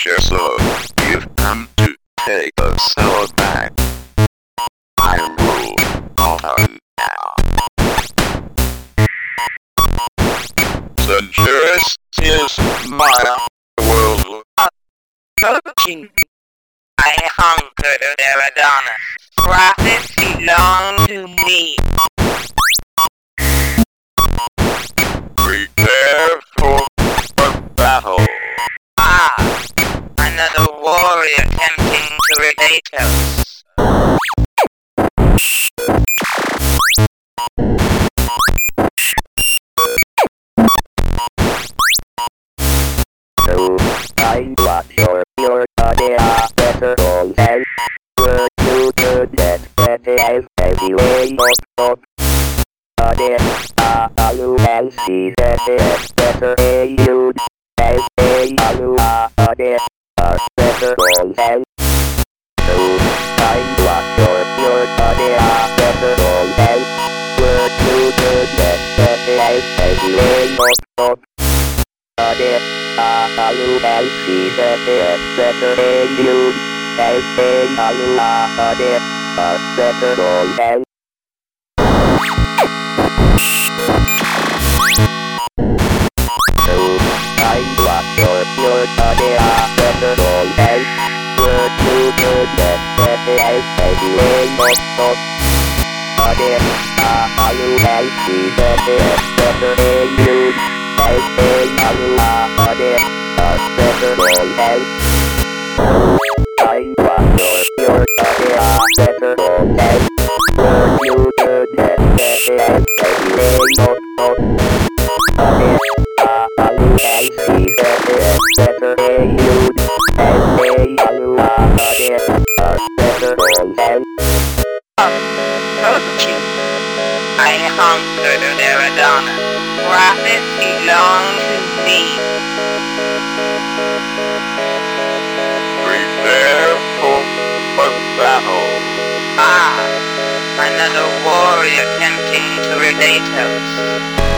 against your. You've come to take the sword back. I rule Alton now. Centurus is my world. Coaching. I conquered Aradona. Profits belong to me. Prepare for the battle. Attempting to I watch your, your idea better all and Would you. do that, that is anyway up, up Idea, ah, alu, and see is better a you As a alu, Idea, ah, alu, that is better a you. As a alu, ah, idea, ah, alu, and see that is better a you. As a alu, ah, idea, ah, better all and I watch your, your idea better all and Would you do that, that is anyway up, up Idea, ah, I conquered Aradona. Profits belong to me. Prepare for the battle. Ah, another warrior attempting to relate us.